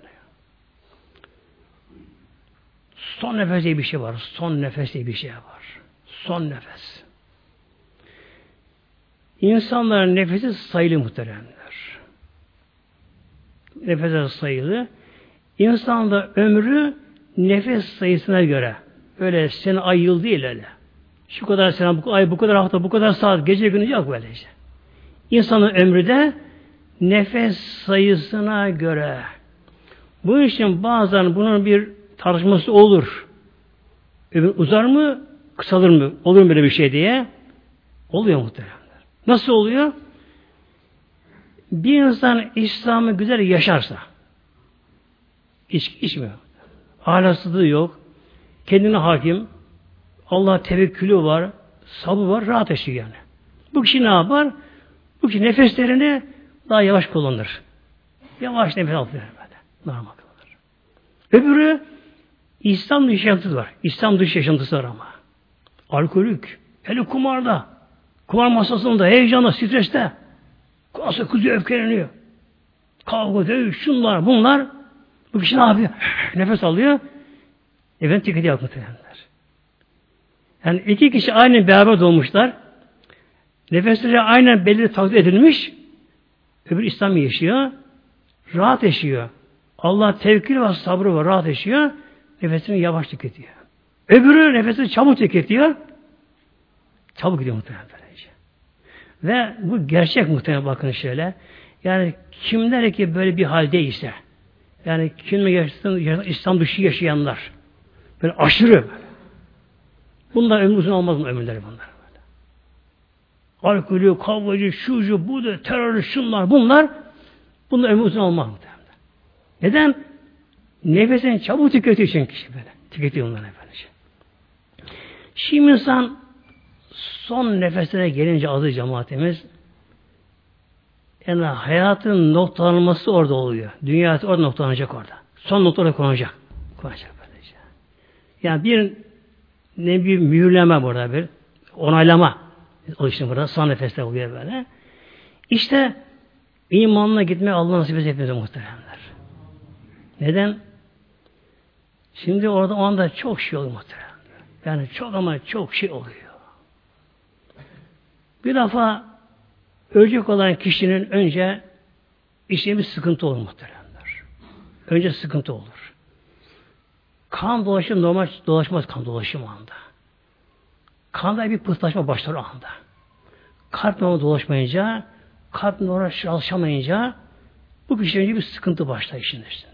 Son nefes diye bir şey var. Son nefes diye bir şey var. Son nefes. İnsanların nefesi sayılı muhteremler. Nefesler sayılı. İnsan da ömrü nefes sayısına göre. Öyle sene ay yıl değil öyle. Şu kadar sene, bu ay, bu kadar hafta, bu kadar saat, gece günü yok böylece. İnsanın ömrü de nefes sayısına göre. Bu için bazen bunun bir tartışması olur. Ömür uzar mı, kısalır mı, olur mu böyle bir şey diye? Oluyor muhtemelen. Nasıl oluyor? Bir insan İslam'ı güzel yaşarsa, içki içmiyor. Ahlaksızlığı yok. Kendine hakim. Allah tevekkülü var. Sabı var. Rahat yaşıyor yani. Bu kişi ne yapar? Bu kişi nefeslerini daha yavaş kullanır. Yavaş nefes alır. Böyle. Normal kullanır. Öbürü İslam dışı yaşantısı var. İslam dışı yaşantısı var ama. Alkolük. Hele kumarda. Kumar masasında, heyecanla, streste. Kasa kızıyor, öfkeleniyor. Kavga, dövüş, şunlar, bunlar. Bu kişi ne yapıyor? Nefes alıyor. Efendim tüketiyor muhtemelenler. Yani iki kişi aynı beraber doğmuşlar. Nefesleri aynen belli takdir edilmiş. Öbür İslam yaşıyor. Rahat yaşıyor. Allah tevkil ve sabrı var. Rahat yaşıyor. Nefesini yavaş tüketiyor. Öbürü nefesini çabuk tüketiyor. Çabuk gidiyor muhtemelen. Ve bu gerçek muhtemelen bakın şöyle. Yani kimler ki böyle bir haldeyse yani kim yaşasın, İslam dışı yaşayanlar Böyle aşırı böyle. Bunlar ömür uzun olmaz mı ömürleri bunlar? Böyle. Alkolü, kavgacı, şucu, bu da terörist, şunlar, bunlar bunlar ömür uzun olmaz mı? Neden? Nefesini çabuk tüketiyor çünkü kişi böyle. Tüketiyor bunlar efendim. Şimdi insan son nefesine gelince adı cemaatimiz yani hayatın noktalanması orada oluyor. Dünya orada noktalanacak orada. Son noktada konacak. Konacak böylece. Yani bir ne bir mühürleme burada bir onaylama o işte burada son nefeste oluyor böyle. İşte imanla gitmeye Allah nasip hepimize muhteremler. Neden? Şimdi orada o anda çok şey oluyor muhteremler. Yani çok ama çok şey oluyor. Bir defa ölecek olan kişinin önce işte bir sıkıntı olur muhteremler. Önce sıkıntı olur. Kan dolaşım normal dolaşmaz kan dolaşım anda. Kanda bir pıhtılaşma başlar anda. Kalp normal dolaşmayınca, kalp normal çalışamayınca bu kişinin önce bir sıkıntı başlar işin içinde.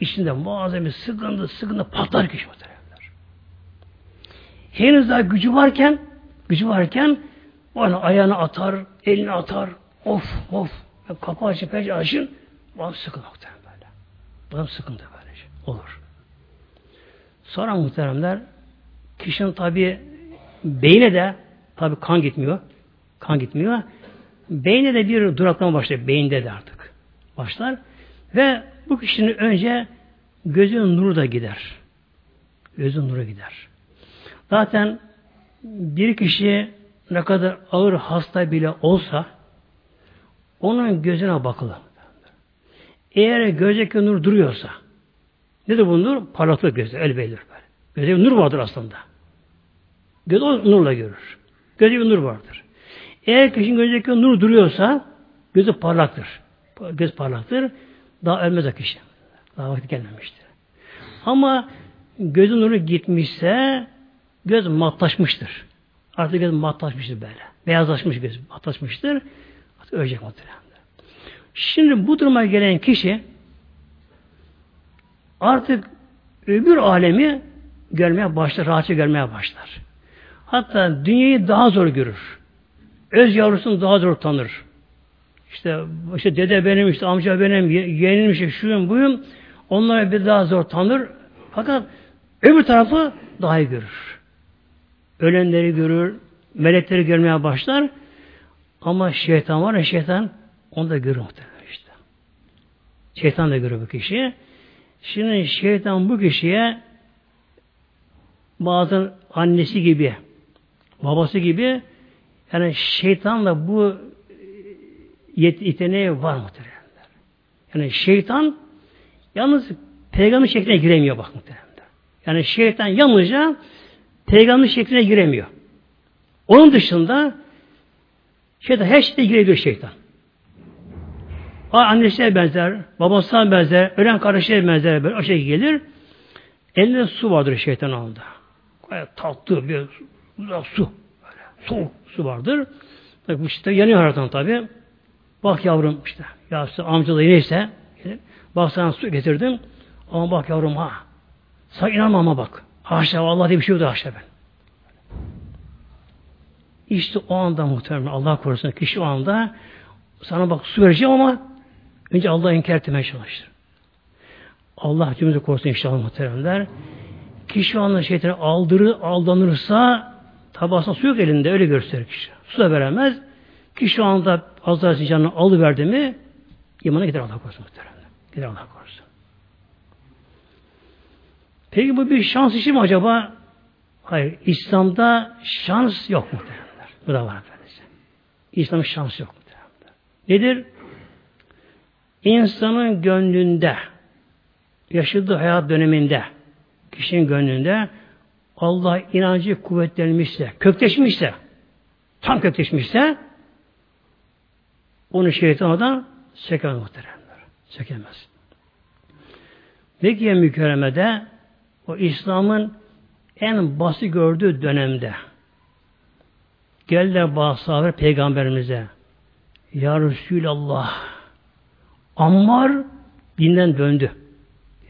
İçinde muazzam bir sıkıntı, sıkıntı patlar kişi muhteremler. Henüz daha gücü varken, gücü varken bana ayağını atar, elini atar. Of of. Kapı açın, pencere açın. Bana sıkıntı muhterem böyle. Bana sıkıntı böyle şey. Olur. Sonra muhteremler kişinin tabi beyne de tabi kan gitmiyor. Kan gitmiyor. Beyne de bir duraklama başlıyor. Beyinde de artık başlar. Ve bu kişinin önce gözün nuru da gider. Gözün nuru gider. Zaten bir kişi ne kadar ağır hasta bile olsa onun gözüne bakılır. Eğer gözdeki nur duruyorsa nedir bu nur? Parlaklık gözde. El belirler. Gözde nur vardır aslında. Göz o nurla görür. Gözde bir nur vardır. Eğer kişinin gözdeki nur duruyorsa gözü parlaktır. Göz parlaktır. Daha ölmez o kişi. Daha vakti gelmemiştir. Ama gözün nuru gitmişse göz matlaşmıştır. Artık göz matlaşmıştır böyle. Beyazlaşmış göz matlaşmıştır. Artık ölecek muhtemelen. Şimdi bu duruma gelen kişi artık öbür alemi görmeye başlar, rahatça görmeye başlar. Hatta dünyayı daha zor görür. Öz yavrusunu daha zor tanır. İşte, işte dede benim, işte amca benim, yeğenim işte şuyum buyum. Onları bir daha zor tanır. Fakat öbür tarafı daha iyi görür. Ölenleri görür, melekleri görmeye başlar. Ama şeytan var ya şeytan onu da görür muhtemelen işte. Şeytan da görür bu kişiyi. Şimdi şeytan bu kişiye bazen annesi gibi, babası gibi yani şeytanla bu yeteneği var muhtemelen. Yani şeytan yalnız peygamber şekline giremiyor bak muhtemelen. Yani şeytan yalnızca peygamber şekline giremiyor. Onun dışında şeytan her şeyde girebiliyor şeytan. Annesine benzer, babasına benzer, ölen kardeşine benzer böyle o şekilde gelir. Elinde su vardır şeytan. Gayet tatlı bir uzak su. Böyle, soğuk su vardır. Tabi işte yanıyor aradan tabi. Bak yavrum işte. Ya işte amcalı neyse. Bak sana su getirdim. Ama bak yavrum ha. Sen inanma ama bak. Haşa Allah diye bir şey yok haşa ben. İşte o anda muhtemelen Allah korusun kişi o anda sana bak su vereceğim ama önce Allah'ı inkar etmeye çalışır. Allah cümlemizi korusun inşallah muhteremler. Kişi o anda şeytanı aldırır, aldanırsa tabi su yok elinde öyle gösterir kişi. Su da veremez. Kişi o anda Hazreti canını alıverdi mi imana gider Allah korusun muhteremler. Gider Allah korusun. Peki bu bir şans işi mi acaba? Hayır. İslam'da şans yok muhteremler. Bu da var efendisi. İslam'ın şansı yok muhteremler. Nedir? İnsanın gönlünde yaşadığı hayat döneminde kişinin gönlünde Allah inancı kuvvetlenmişse, kökleşmişse, tam kökleşmişse onu şeytan oradan söker muhteremler. Sökemez. Mekke mükerremede o İslam'ın en basit gördüğü dönemde geldiler bazı peygamberimize Ya Resulallah Ammar dinden döndü.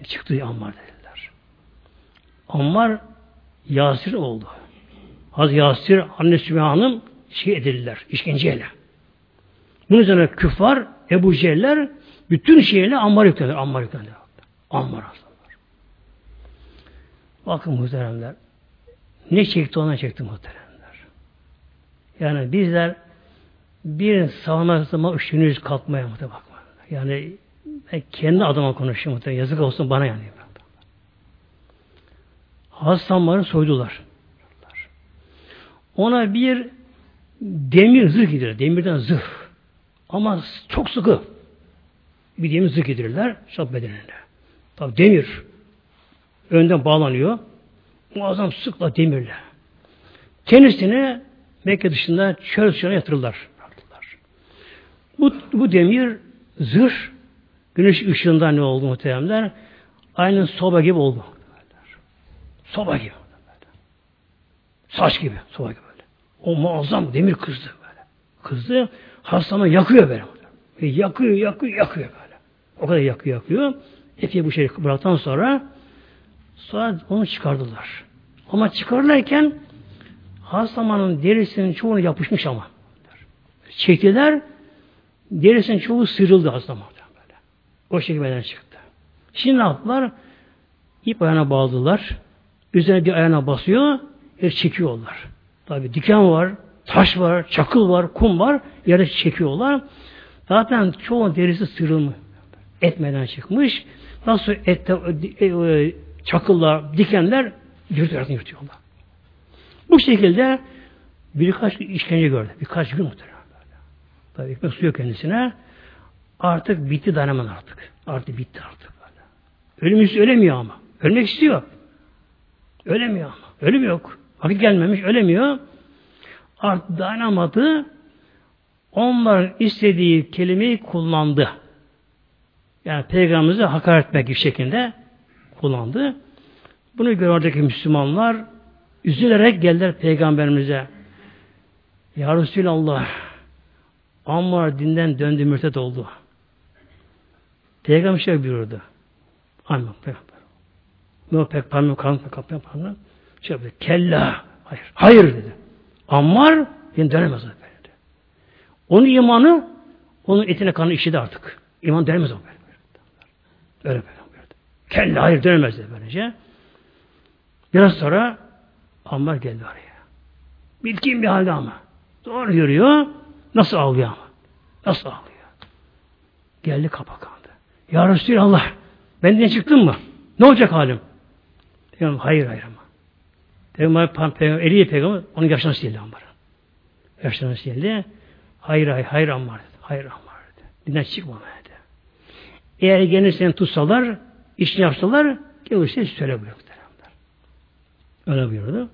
Çıktı Ammar dediler. Ammar Yasir oldu. Hazreti Yasir anne Sübeyye Hanım şey edildiler, işkenceyle. Bunun üzerine küffar, Ebu Cehiller bütün şeyle Ammar yüklenir. Ammar yüklenir. Ammar aslanlar. Bakın muhteremler. Ne çekti ona çekti muhteremler. Yani bizler bir savunma üşünüz kalkmaya muhtemelen bakma. Yani ben kendi adıma konuşuyorum muhtemelen. Yazık olsun bana yani. Hastamarı soydular. Ona bir demir zırh gidiyor. Demirden zırh. Ama çok sıkı. Bir demir zırh gidirirler. Şap bedenine. Tabi demir. Önden bağlanıyor. Muazzam sıkla demirle. Kendisini Mekke dışında çöl dışına yatırırlar. Bu, bu demir zırh güneş ışığında ne oldu muhteremler? Aynı soba gibi oldu. Soba gibi. Saç gibi. Soba gibi böyle. O muazzam demir kızdı böyle. Kızdı. Hastama yakıyor böyle. Yakıyor, yakıyor, yakıyor böyle. O kadar yakıyor, yakıyor. Epey bu şeyi bıraktıktan sonra sonra onu çıkardılar. Ama çıkarırken hastamanın derisinin çoğunu yapışmış ama. Çektiler, derisinin çoğu sıyrıldı hastaman. Böyle. O şekilde çıktı. Şimdi ne yaptılar? İp ayağına bağladılar. Üzerine bir ayağına basıyor, yer çekiyorlar. Tabi diken var, taş var, çakıl var, kum var, yere çekiyorlar. Zaten çoğu derisi sıyrılmış. Etmeden çıkmış. Nasıl ette, e, e, çakıllar, dikenler yırtıyorlar, yırtıyorlar. Bu şekilde birkaç işkence gördü. Birkaç gün muhtemelen böyle. Tabii ekmek suyu kendisine. Artık bitti dayanamaz artık. Artık bitti artık böyle. Ölüm ölemiyor ama. Ölmek istiyor. Ölemiyor ama. Ölüm yok. Vakit gelmemiş, ölemiyor. Artık dayanamadı. Onların istediği kelimeyi kullandı. Yani peygamberimize hakaret etmek gibi şekilde kullandı. Bunu gören oradaki Müslümanlar üzülerek geldiler peygamberimize. Ya Resulallah Ammar dinden döndü mürtet oldu. Peygamber şey buyurdu. Amin. Peygamber. Ne pek parmağım kalın kapıya parmağım. Şey yaptı. Kella. Hayır. Hayır dedi. Ammar yine dönemez dedi. Onun imanı onun etine kanı işidi artık. İman dönemez o böyle. Öyle böyle. Kella hayır dönemez dedi böylece. Biraz sonra Ammar geldi oraya. Bitkin bir halde ama. Doğru yürüyor. Nasıl ağlıyor ama. Nasıl ağlıyor. Geldi kapakandı. Ya Resulallah benden çıktın mı? Ne olacak halim? Peygamber hayır hayır ama. Peygamber, peygamber Eliye peygamber onun yaşına sildi Ammar'a. Yaşına sildi. Hayır hayır hayır Ammar dedi. Hayır Ammar dedi. Dinden çıkma dedi. Eğer gene seni tutsalar, işini yapsalar, gelirse söyle buyurdu. Öyle buyurdu.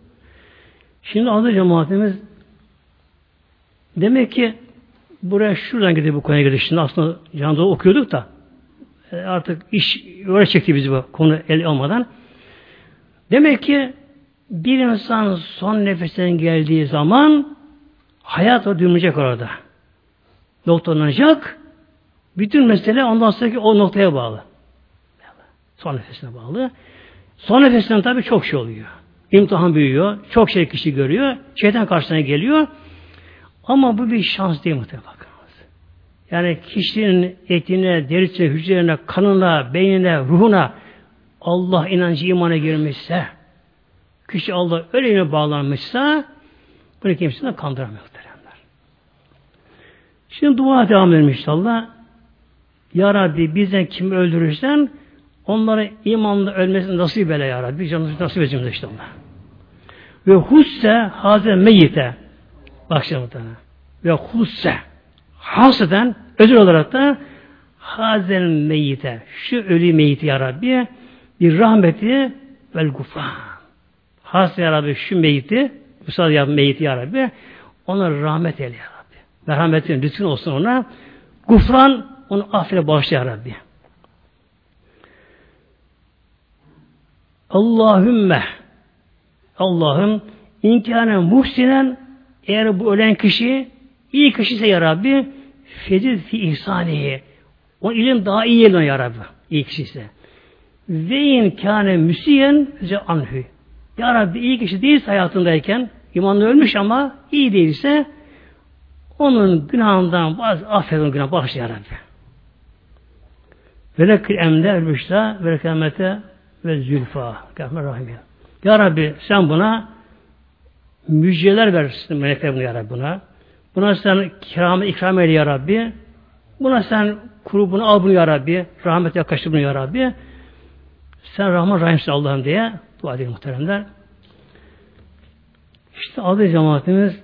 Şimdi adı cemaatimiz demek ki buraya şuradan gidiyor bu konuya gidiyor. Şimdi aslında canlı okuyorduk da e, artık iş öyle çekti bizi bu konu el almadan. Demek ki bir insan son nefesten geldiği zaman hayat o dönecek orada. Noktalanacak. Bütün mesele ondan sonraki o noktaya bağlı. Son nefesine bağlı. Son nefesinden tabii çok şey oluyor. İmtihan büyüyor. Çok şey kişi görüyor. Şeytan karşısına geliyor. Ama bu bir şans değil muhtemelen bakınız. Yani kişinin etine, derisine, hücrelerine, kanına, beynine, ruhuna Allah inancı imana girmişse, kişi Allah öyle bağlanmışsa bunu kimse kandıramıyor. Şimdi dua devam edelim inşallah. Ya Rabbi bizden kim öldürürsen onlara imanla ölmesini nasip eyle ya Rabbi. Canını nasip edeceğim işte onlar. Ve husse hazen meyyite. Bak şimdi Ve husse haseden özel olarak da hazen meyyite. Şu ölü meyyiti ya Rabbi bir rahmeti vel gufran. Has ya Rabbi şu meyyiti Musa ya meyyiti ya Rabbi ona rahmet eyle ya Rabbi. Merhametin lütfün olsun ona. Gufran onu affine bağışla ya Rabbi. Allahümme Allah'ım inkâne muhsinen eğer bu ölen kişi iyi kişiyse ya Rabbi fecid fi ihsanihi. O ilim daha iyi yerine ya Rabbi. İyi kişiyse. ve in kâne müsiyen anhü. Ya Rabbi iyi kişi değilse hayatındayken imanlı ölmüş ama iyi değilse onun günahından bazı affedin günah bağışla Ya Rabbi. Ve lekil emde ölmüşler ve kıyamete ve zülfa. Rahim. Ya Rabbi sen buna müjdeler versin melekler bunu Ya Rabbi buna. Buna sen kiramı ikram eyle Ya Rabbi. Buna sen kurubunu al bunu Ya Rabbi. Rahmet yaklaştır bunu Ya Rabbi. Sen Rahman Rahimsin Allah'ım diye dua edelim muhteremler. İşte adı cemaatimiz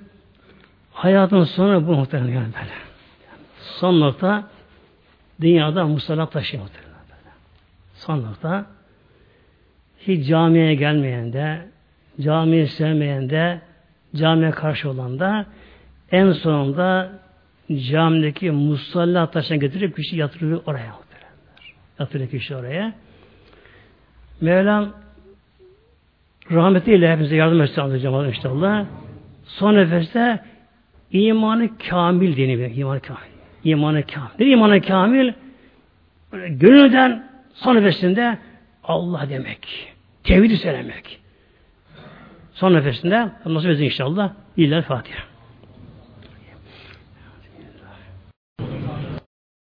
hayatın sonu bu muhterem yani böyle. Son nokta dünyada musallat taşıyor muhterem böyle. Son nokta hiç camiye gelmeyen de camiyi sevmeyen de camiye karşı olan da en sonunda camideki musalla taşına getirip kişi yatırıyor oraya. Yatırıyor kişi oraya. Mevlam rahmetiyle hepimize yardım etsin alacağım inşallah. Son nefeste imanı kamil deniyor. İmanı kamil. İmanı kamil. Ne imanı kamil? Gönülden son nefesinde Allah demek. Tevhidi söylemek. Son nefesinde nasip edin inşallah. İller Fatiha.